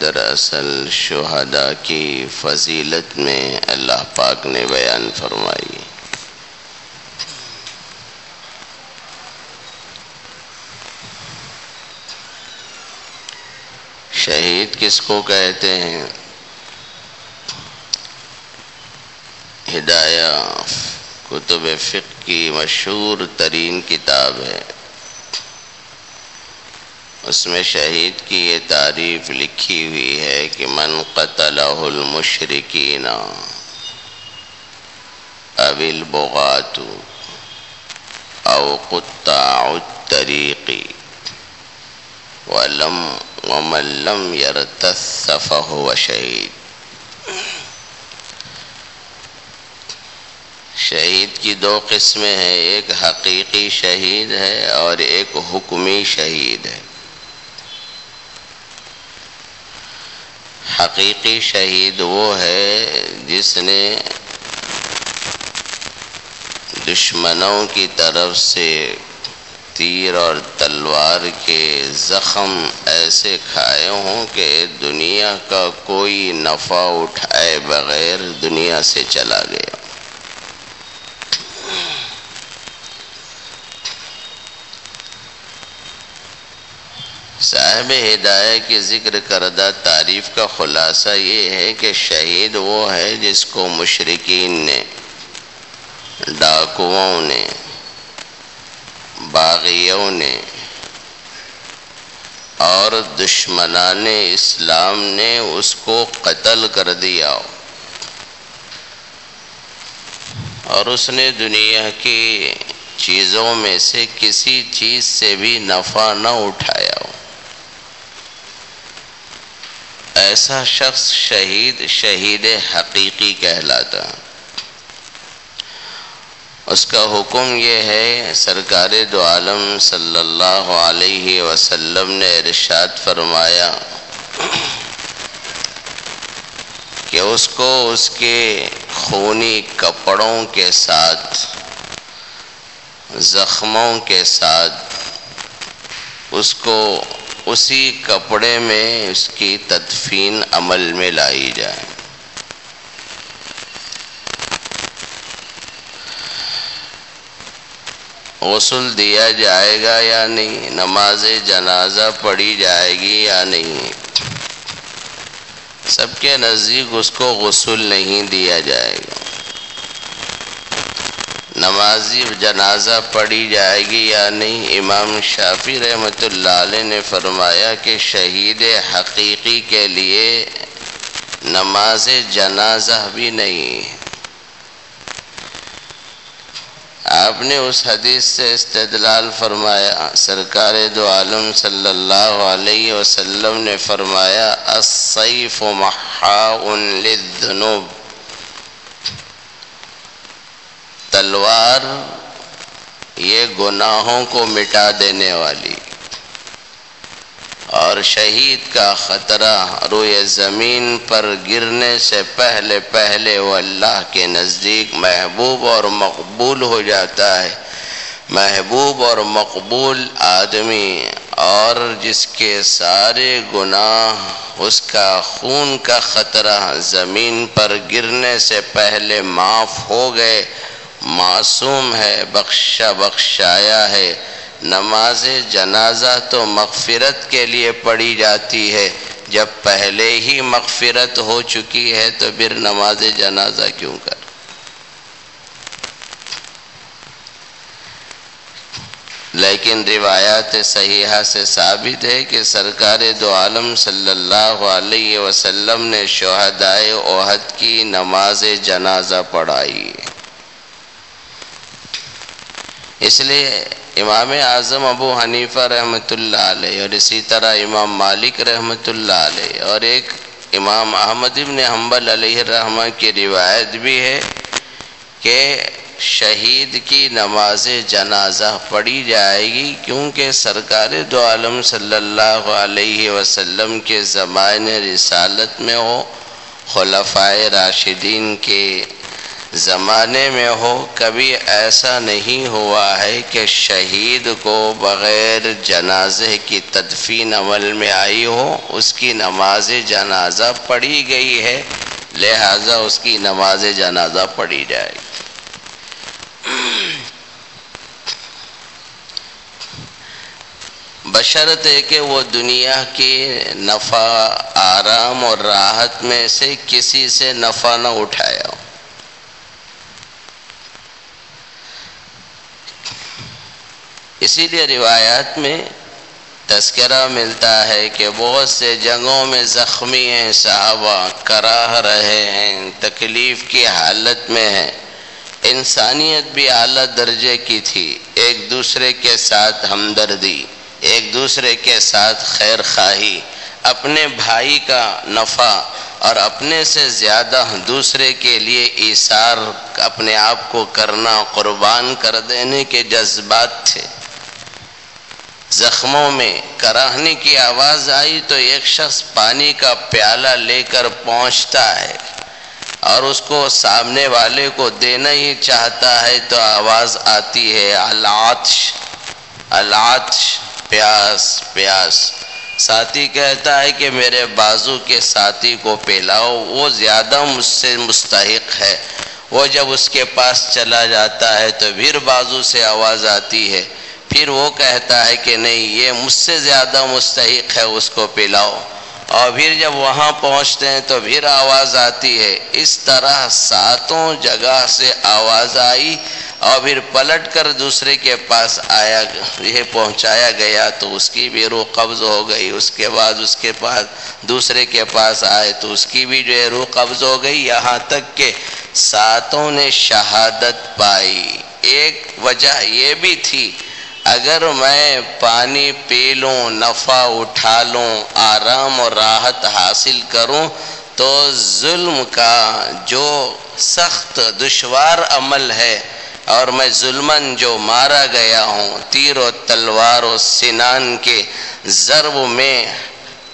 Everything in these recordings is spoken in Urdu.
دراصل شہداء کی فضیلت میں اللہ پاک نے بیان فرمائی۔ شہید کس کو کہتے ہیں؟ ہدایہ، کتب فقہ کی مشہور ترین کتاب ہے۔ اس میں شہید کی یہ تعریف لکھی ہوئی ہے کہ من قتلہ المشرکین اب البغات او قطاع الطریقی ولم ومن لم يرتث فهو شہید شہید کی دو قسمیں ہیں، ایک حقیقی شہید ہے اور ایک حکمی شہید ہے۔ حقیقی شہید وہ ہے جس نے دشمنوں کی طرف سے تیر اور تلوار کے زخم ایسے کھائے ہوں کہ دنیا کا کوئی نفع اٹھائے بغیر دنیا سے چلا گیا۔ صاحب ہدایہ کی ذکر کردہ تعریف کا خلاصہ یہ ہے کہ شہید وہ ہے جس کو مشرقین نے، ڈاکوؤں نے، باغیوں نے اور دشمنان اسلام نے اس کو قتل کر دیا۔ اور اس نے دنیا کی چیزوں میں سے کسی چیز سے بھی نفع نہ اٹھایا ہو ایسا شخص شہید شہید حقیقی کہلاتا۔ اس کا حکم یہ ہے، سرکار دو عالم صلی اللہ علیہ وسلم نے ارشاد فرمایا کہ اس کو اس کے خونی کپڑوں کے ساتھ، زخموں کے ساتھ، اس کو اسی کپڑے میں اس کی تدفین عمل میں لائی جائے۔ غسل دیا جائے گا یا نہیں؟ نماز جنازہ پڑھی جائے گی یا نہیں؟ سب کے نزدیک اس کو غسل نہیں دیا جائے گا۔ نمازی جنازہ پڑھی جائے گی یا نہیں؟ امام شافی رحمۃ اللہ علیہ نے فرمایا کہ شہید حقیقی کے لیے نماز جنازہ بھی نہیں۔ آپ نے اس حدیث سے استدلال فرمایا۔ سرکار دو عالم صلی اللہ علیہ وسلم نے فرمایا، السیف محاء للذنوب۔ تلوار یہ گناہوں کو مٹا دینے والی اور شہید کا خطرہ روئے زمین پر گرنے سے پہلے پہلے وہ اللہ کے نزدیک محبوب اور مقبول ہو جاتا ہے۔ محبوب اور مقبول آدمی اور جس کے سارے گناہ اس کا خون کا خطرہ زمین پر گرنے سے پہلے معاف ہو گئے۔ معصوم ہے، بخشا بخشایا ہے۔ نماز جنازہ تو مغفرت کے لیے پڑھی جاتی ہے۔ جب پہلے ہی مغفرت ہو چکی ہے تو پھر نماز جنازہ کیوں کر؟ لیکن روایات صحیحہ سے ثابت ہے کہ سرکار دو عالم صلی اللہ علیہ وسلم نے شہدائے اوہد کی نماز جنازہ پڑھائی۔ اس لیے امام اعظم ابو حنیفہ رحمۃ اللہ علیہ اور اسی طرح امام مالک رحمۃ اللہ علیہ اور ایک امام احمد ابن حنبل علیہ الرحمہ کی روایت بھی ہے کہ شہید کی نماز جنازہ پڑھی جائے گی کیونکہ سرکار دو عالم صلی اللہ علیہ وسلم کے زبان رسالت میں ہو خلفائے راشدین کے زمانے میں ہو، کبھی ایسا نہیں ہوا ہے کہ شہید کو بغیر جنازے کی تدفین عمل میں آئی ہو، اس کی نماز جنازہ پڑھی گئی ہے، لہذا اس کی نماز جنازہ پڑھی جائے گی۔ بشرط ہے کہ وہ دنیا کی نفع، آرام اور راحت میں سے کسی سے نفع نہ اٹھایا ہو اسی لیے روایات میں تذکرہ ملتا ہے کہ بہت سے جنگوں میں زخمی ہیں، صحابہ کراہ رہے ہیں، تکلیف کی حالت میں ہیں۔ انسانیت بھی اعلیٰ درجے کی تھی۔ ایک دوسرے کے ساتھ ہمدردی، ایک دوسرے کے ساتھ خیر خواہی، اپنے بھائی کا نفع اور اپنے سے زیادہ دوسرے کے لیے ایثار، اپنے آپ کو کرنا، قربان کر دینے کے جذبات تھے۔ زخموں میں کراہنے کی آواز آئی تو ایک شخص پانی کا پیالہ لے کر پہنچتا ہے اور اس کو سامنے والے کو دینا ہی چاہتا ہے تو آواز آتی ہے، العطش العطش، پیاس پیاس۔ ساتھی کہتا ہے کہ میرے بازو کے ساتھی کو پلاؤ، وہ زیادہ مجھ سے مستحق ہے۔ وہ جب اس کے پاس چلا جاتا ہے تو پھر بازو سے آواز آتی ہے۔ پھر وہ کہتا ہے کہ نہیں، یہ مجھ سے زیادہ مستحق ہے، اس کو پلاؤ۔ اور پھر جب وہاں پہنچتے ہیں تو پھر آواز آتی ہے۔ اس طرح ساتوں جگہ سے آواز آئی اور پھر پلٹ کر دوسرے کے پاس آیا، یہ پہنچایا گیا تو اس کی بھی روح قبض ہو گئی۔ اس کے بعد اس کے پاس دوسرے کے پاس آئے تو اس کی بھی جو ہے روح قبض ہو گئی۔ یہاں تک کہ ساتوں نے شہادت پائی۔ ایک وجہ یہ بھی تھی اگر میں پانی پی لوں، نفع اٹھا لوں، آرام اور راحت حاصل کروں، تو ظلم کا جو سخت دشوار عمل ہے، اور میں ظلمن جو مارا گیا ہوں، تیر و تلوار و سنان کے ضرب میں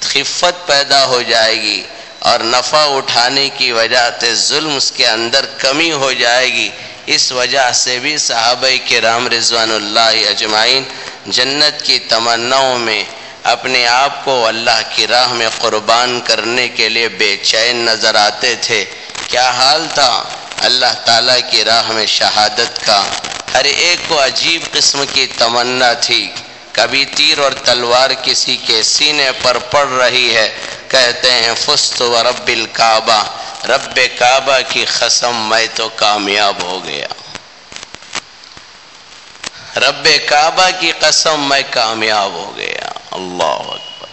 خفت پیدا ہو جائے گی، اور نفع اٹھانے کی وجہ سے ظلم اس کے اندر کمی ہو جائے گی اس وجہ سے بھی صحابہ کرام رضوان اللہ اجمعین جنت کی تمناؤں میں اپنے آپ کو اللہ کی راہ میں قربان کرنے کے لیے بے چین نظر آتے تھے۔ کیا حال تھا؟ اللہ تعالیٰ کی راہ میں شہادت کا۔ ہر ایک کو عجیب قسم کی تمنا تھی۔ کبھی تیر اور تلوار کسی کے سینے پر پڑ رہی ہے۔ کہتے ہیں، فست و رب الکعبہ رب کعبہ کی قسم، میں تو کامیاب ہو گیا۔ رب کعبہ کی قسم، میں کامیاب ہو گیا۔ اللہ اکبر۔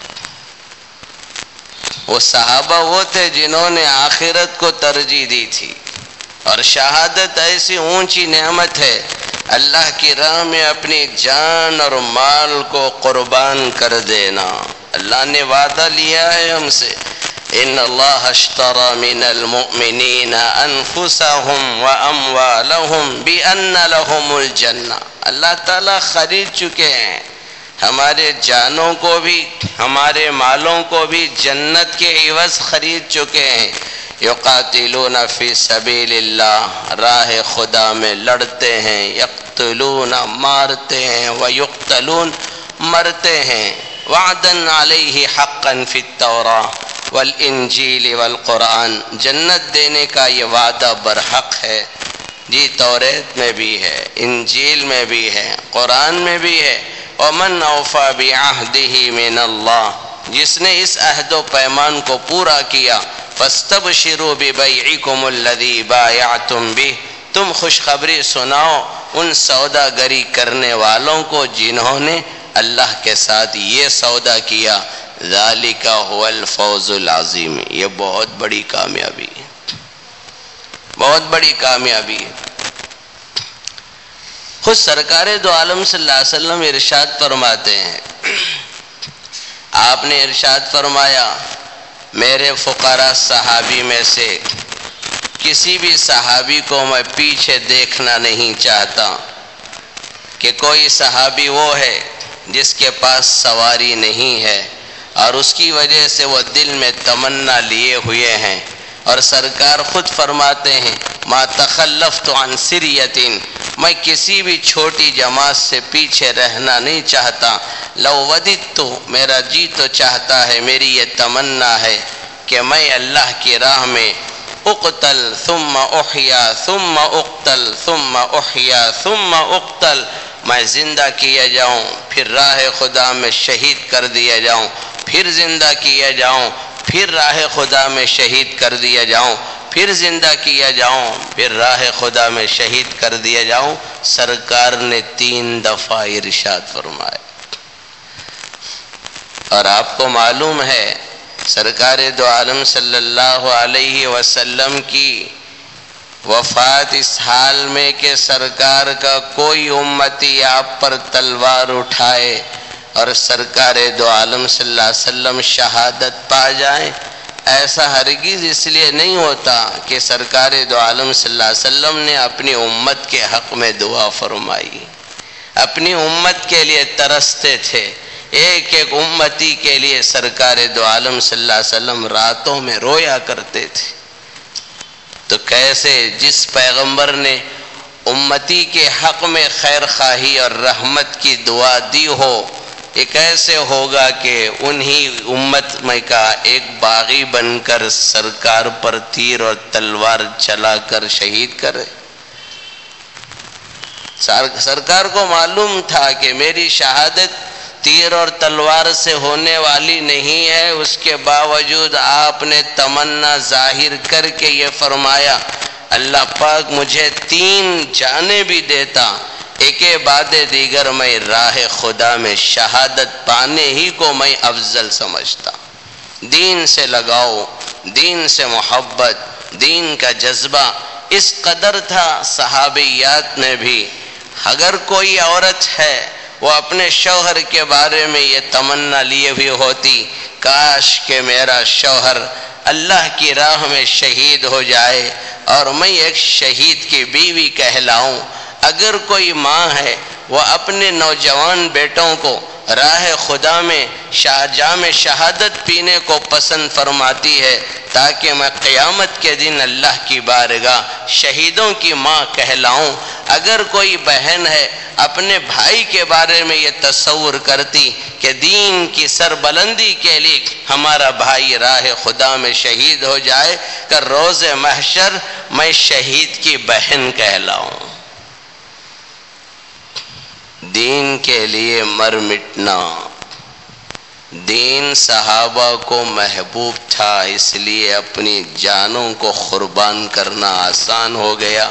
وہ صحابہ وہ تھے جنہوں نے آخرت کو ترجیح دی تھی۔ اور شہادت ایسی اونچی نعمت ہے اللہ کی راہ میں اپنی جان اور مال کو قربان کر دینا۔ اللہ نے وعدہ لیا ہے ہم سے۔ ان اللہ اشترى من المؤمنین انفسهم واموالهم بان لهم الجنہ۔ اللہ تعالیٰ خرید چکے ہیں۔ ہمارے جانوں کو بھی، ہمارے مالوں کو بھی جنت کے عوض خرید چکے ہیں۔ یقاتلون فی سبیل اللہ راہ خدا میں لڑتے ہیں، یقتلون، مارتے ہیں، ویقتلون، مرتے ہیں۔ وعدن علیہ حقا فی التوراہ والانجیل والقرآن۔ جنت دینے کا یہ وعدہ برحق ہے۔ جی توریت میں بھی ہے، انجیل میں بھی ہے، قرآن میں بھی ہے۔ ومن اوفا بعہدہ من اللہ۔ جس نے اس عہد و پیمان کو پورا کیا، فاستبشروا ببیعکم الذی بایعتم به تم خوشخبری سناؤ ان سودا گری کرنے والوں کو جنہوں نے اللہ کے ساتھ یہ سودا کیا۔ ذالک هو الفوز العظیم۔ یہ بہت بڑی کامیابی ہے۔ بہت بڑی کامیابی ہے۔ خود سرکار دو عالم صلی اللہ علیہ وسلم ارشاد فرماتے ہیں۔ آپ نے ارشاد فرمایا، میرے فقرا صحابی میں سے کسی بھی صحابی کو میں پیچھے دیکھنا نہیں چاہتا کہ کوئی صحابی وہ ہے جس کے پاس سواری نہیں ہے اور اس کی وجہ سے وہ دل میں تمنا لیے ہوئے ہیں۔ اور سرکار خود فرماتے ہیں، ما تخلفت عن سریتن میں کسی بھی چھوٹی جماعت سے پیچھے رہنا نہیں چاہتا۔ لو ودت تو میرا جی تو چاہتا ہے، میری یہ تمنا ہے کہ میں اللہ کی راہ میں اقتل، ثم احیا، ثم اقتل، ثم احیا، ثم اقتل۔ میں زندہ کیا جاؤں، پھر راہ خدا میں شہید کر دیا جاؤں، پھر زندہ کیا جاؤں۔ پھر راہ خدا میں شہید کر دیا جاؤں، پھر زندہ کیا جاؤں، پھر راہ خدا میں شہید کر دیا جاؤں۔ سرکار نے تین دفعہ ارشاد فرمائے اور آپ کو معلوم ہے، سرکار دو عالم صلی اللہ علیہ وسلم کی وفات اس حال میں کہ سرکار کا کوئی امتی آپ پر تلوار اٹھائے۔ اور سرکار دو عالم صلی اللہ علیہ وسلم شہادت پا جائیں۔ ایسا ہرگز اس لیے نہیں ہوتا کہ سرکار دو عالم صلی اللہ علیہ وسلم نے اپنی امت کے حق میں دعا فرمائی۔ اپنی امت کے لیے ترستے تھے۔ ایک ایک امتی کے لیے سرکار دو عالم صلی اللہ علیہ وسلم راتوں میں رویا کرتے تھے۔ تو کیسے جس پیغمبر نے امتی کے حق میں خیر خواہی اور رحمت کی دعا دی ہو یہ کیسے ہوگا کہ انہی امت میں کا ایک باغی بن کر سرکار پر تیر اور تلوار چلا کر شہید کرے۔ سرکار کو معلوم تھا کہ میری شہادت تیر اور تلوار سے ہونے والی نہیں ہے۔ اس کے باوجود آپ نے تمنا ظاہر کر کے یہ فرمایا، اللہ پاک مجھے تین جانے بھی دیتا۔ ایک بعد دیگر میں راہ خدا میں شہادت پانے ہی کو میں افضل سمجھتا۔ دین سے لگاؤ، دین سے محبت، دین کا جذبہ اس قدر تھا صحابیات میں بھی۔ اگر کوئی عورت ہے، وہ اپنے شوہر کے بارے میں یہ تمنا لیے ہوئی ہوتی، کاش کہ میرا شوہر اللہ کی راہ میں شہید ہو جائے اور میں ایک شہید کی بیوی کہلاؤں۔ اگر کوئی ماں ہے، وہ اپنے نوجوان بیٹوں کو راہ خدا میں شاہ جام شہادت پینے کو پسند فرماتی ہے، تاکہ میں قیامت کے دن اللہ کی بارگاہ شہیدوں کی ماں کہلاؤں۔ اگر کوئی بہن ہے، اپنے بھائی کے بارے میں یہ تصور کرتی کہ دین کی سربلندی کے لیے ہمارا بھائی راہ خدا میں شہید ہو جائے، کہ روز محشر میں شہید کی بہن کہلاؤں۔ دین کے لیے مر مٹنا۔ دین صحابہ کو محبوب تھا، اس لیے اپنی جانوں کو قربان کرنا آسان ہو گیا۔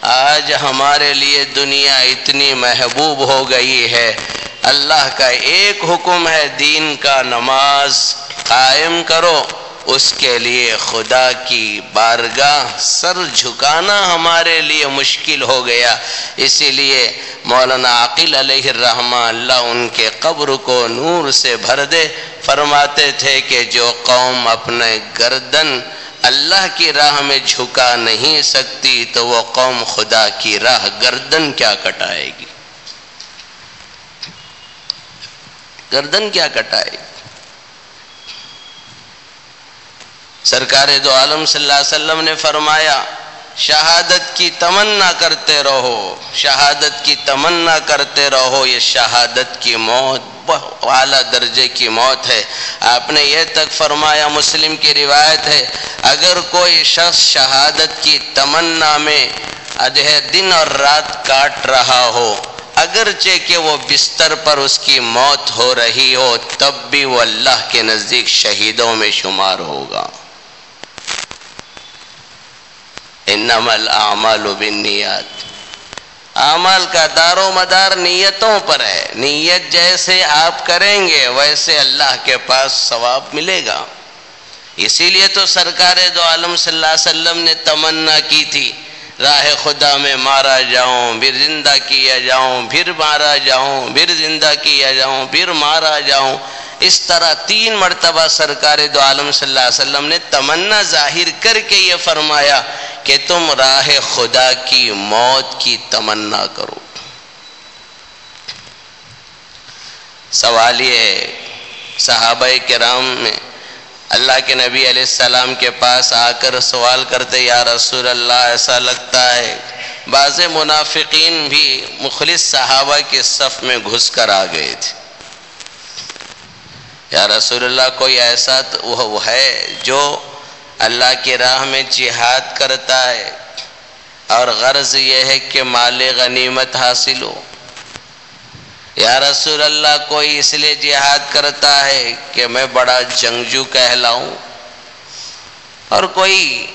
آج ہمارے لیے دنیا اتنی محبوب ہو گئی ہے۔ اللہ کا ایک حکم ہے، دین کا نماز قائم کرو۔ اس کے لیے خدا کی بارگاہ سر جھکانا ہمارے لیے مشکل ہو گیا۔ اسی لیے مولانا عقیل علیہ الرحمہ اللہ ان کے قبر کو نور سے بھر دے۔ فرماتے تھے کہ جو قوم اپنے گردن اللہ کی راہ میں جھکا نہیں سکتی تو وہ قوم خدا کی راہ گردن کیا کٹائے گی؟ گردن کیا کٹائے گی؟ سرکار دو عالم صلی اللہ علیہ وسلم نے فرمایا، شہادت کی تمنا کرتے رہو، شہادت کی تمنا کرتے رہو، یہ شہادت کی موت اعلیٰ درجے کی موت ہے۔ آپ نے یہ تک فرمایا، مسلم کی روایت ہے، اگر کوئی شخص شہادت کی تمنا میں ادہ دن اور رات کاٹ رہا ہو، اگرچہ کہ وہ بستر پر اس کی موت ہو رہی ہو، تب بھی وہ اللہ کے نزدیک شہیدوں میں شمار ہوگا۔ انما الاعمال بالنیات۔ اعمال کا دار و مدار نیتوں پر ہے۔ نیت جیسے آپ کریں گے، ویسے اللہ کے پاس ثواب ملے گا۔ اسی لیے تو سرکار دو عالم صلی اللہ علیہ وسلم نے تمنا کی تھی۔ راہ خدا میں مارا جاؤں، پھر زندہ کیا جاؤں، پھر مارا جاؤں، پھر زندہ کیا جاؤں، پھر مارا جاؤں۔ اس طرح تین مرتبہ سرکار دو عالم صلی اللہ علیہ وسلم نے تمنا ظاہر کر کے یہ فرمایا۔ کہ تم راہ خدا کی موت کی تمنا کرو۔ سوال یہ ہے، صحابہ کرام میں اللہ کے نبی علیہ السلام کے پاس آ کر سوال کرتے، یا رسول اللہ، ایسا لگتا ہے، بعض منافقین بھی مخلص صحابہ کے صف میں گھس کر آ گئے تھے۔ یا رسول اللہ، کوئی ایسا وہ ہے جو اللہ کی راہ میں جہاد کرتا ہے اور غرض یہ ہے کہ مال غنیمت حاصل ہو۔ یا رسول اللہ، کوئی اس لیے جہاد کرتا ہے کہ میں بڑا جنگجو کہلاؤں اور کوئی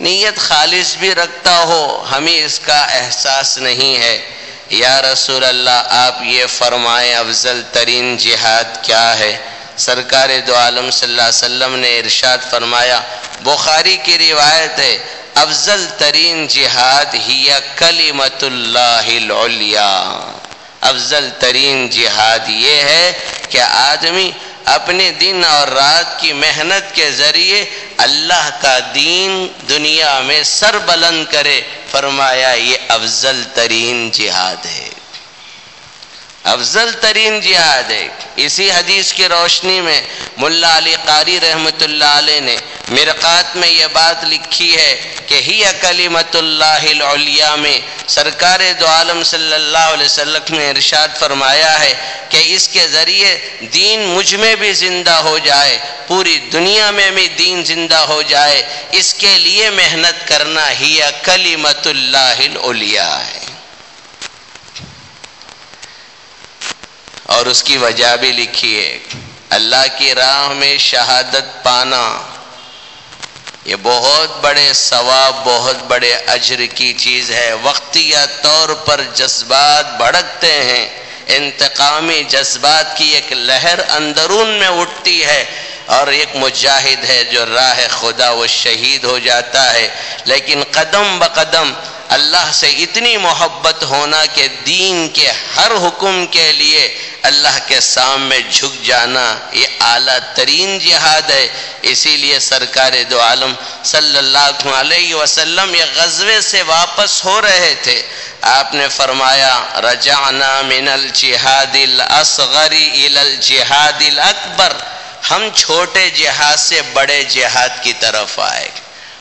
نیت خالص بھی رکھتا ہو، ہمیں اس کا احساس نہیں ہے۔ یا رسول اللہ، آپ یہ فرمائیں، افضل ترین جہاد کیا ہے؟ سرکار دو عالم صلی اللہ علیہ وسلم نے ارشاد فرمایا، بخاری کی روایت ہے، افضل ترین جہاد ہی کلمت اللہ العلیاء افضل ترین جہاد یہ ہے کہ آدمی اپنے دن اور رات کی محنت کے ذریعے اللہ کا دین دنیا میں سر بلند کرے۔ فرمایا، یہ افضل ترین جہاد ہے۔ افضل ترین جہاد ہے۔ اسی حدیث کی روشنی میں ملا علی قاری رحمت اللہ علیہ نے مرقات میں یہ بات لکھی ہے کہ ہی کلیمت اللہ العلیاء میں سرکار دو عالم صلی اللہ علیہ وسلم نے ارشاد فرمایا ہے کہ اس کے ذریعے دین مجھ میں بھی زندہ ہو جائے، پوری دنیا میں بھی دین زندہ ہو جائے۔ اس کے لیے محنت کرنا ہی کلیمت اللہ العلیاء ہے۔ اور اس کی وجہ بھی لکھی ہے۔ اللہ کی راہ میں شہادت پانا۔ یہ بہت بڑے ثواب، بہت بڑے اجر کی چیز ہے۔ وقتیہ طور پر جذبات بھڑکتے ہیں۔ انتقامی جذبات کی ایک لہر اندرون میں اٹھتی ہے۔ اور ایک مجاہد ہے جو راہ خدا وہ شہید ہو جاتا ہے۔ لیکن قدم بقدم اللہ سے اتنی محبت ہونا کہ دین کے ہر حکم کے لیے اللہ کے سامنے جھک جانا یہ اعلیٰ ترین جہاد ہے۔ اسی لیے سرکار دو عالم صلی اللہ علیہ وسلم یہ غزوے سے واپس ہو رہے تھے۔ آپ نے فرمایا، رجعنا من الجہاد الاصغر الى الجہاد الاکبر۔ ہم چھوٹے جہاد سے بڑے جہاد کی طرف آئے۔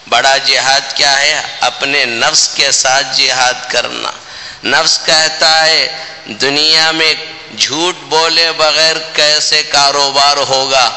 بڑا جہاد کیا ہے؟ اپنے نفس کے ساتھ جہاد کرنا۔ نفس کہتا ہے، دنیا میں جھوٹ بولے بغیر کیسے کاروبار ہوگا؟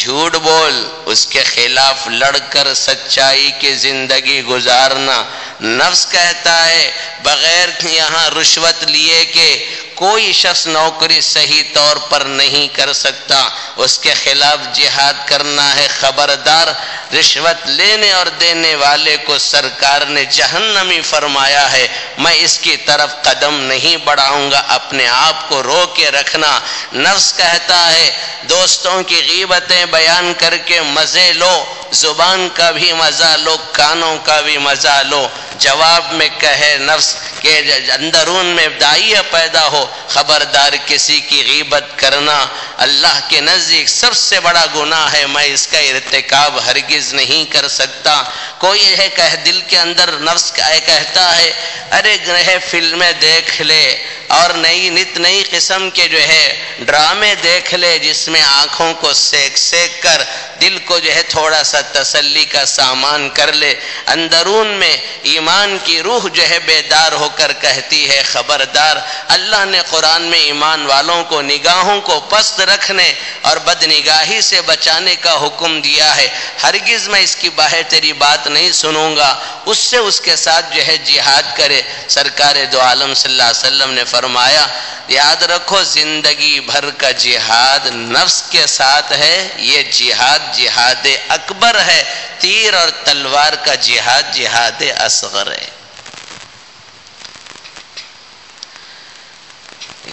جھوٹ بول، اس کے خلاف لڑ کر سچائی کی زندگی گزارنا۔ نفس کہتا ہے، بغیر یہاں رشوت لیے کہ کوئی شخص نوکری صحیح طور پر نہیں کر سکتا، اس کے خلاف جہاد کرنا ہے۔ خبردار رشوت لینے اور دینے والے کو سرکار نے جہنمی فرمایا ہے۔ میں اس کی طرف قدم نہیں بڑھاؤں گا، اپنے آپ کو رو کے رکھنا۔ نفس کہتا ہے، دوستوں کی غیبتیں بیان کر کے مزے لو۔ زبان کا بھی مزہ لو، کانوں کا بھی مزہ لو۔ جواب میں کہے نفس کہ اندرون میں دائیہ پیدا ہو۔ خبردار کسی کی غیبت کرنا اللہ کے نزدیک سب سے بڑا گناہ ہے، میں اس کا ارتکاب ہرگز نہیں کر سکتا۔ کوئی ہے کہ دل کے اندر نفس کہتا ہے، ارے گرہ فلمیں دیکھ لے۔ اور نئی نت، نئی قسم کے جو ہے ڈرامے دیکھ لے، جس میں آنکھوں کو سیک سیک کر دل کو جو ہے تھوڑا سا تسلی کا سامان کر لے۔ اندرون میں ایمان کی روح جو ہے بیدار ہو کر کہتی ہے، خبردار، اللہ نے نے قرآن میں ایمان والوں کو، نگاہوں کو پست رکھنے اور بد نگاہی سے بچانے کا حکم دیا ہے۔ ہرگز میں اس کی باہر تیری بات نہیں سنوں گا۔ اس سے اس کے ساتھ جو ہے جہاد کرے۔ سرکار دو عالم صلی اللہ علیہ وسلم نے فرمایا، یاد رکھو زندگی بھر کا جہاد نفس کے ساتھ ہے۔ یہ جہاد جہاد اکبر ہے۔ تیر اور تلوار کا جہاد جہاد اصغر ہے۔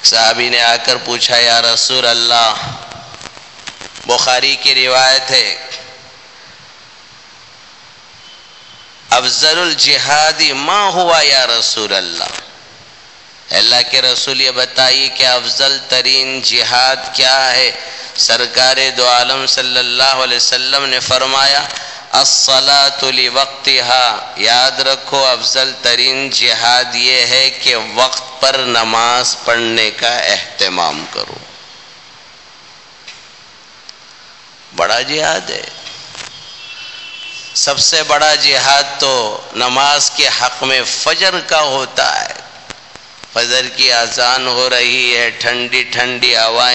صحابی نے آ کر پوچھا، یا رسول اللہ، بخاری کی روایت ہے، افضل الجہادی ماں ہوا یا رسول اللہ؟ اللہ کے رسول، یہ بتائیے کہ افضل ترین جہاد کیا ہے؟ سرکار دو عالم صلی اللہ علیہ وسلم نے فرمایا لوقتها۔ یاد رکھو، افضل ترین جہاد یہ ہے کہ وقت پر نماز پڑھنے کا اہتمام کرو۔ بڑا جہاد ہے۔ سب سے بڑا جہاد تو نماز کے حق میں فجر کا ہوتا ہے۔ فجر کی آسان ہو رہی ہے، ٹھنڈی ٹھنڈی ہوائیں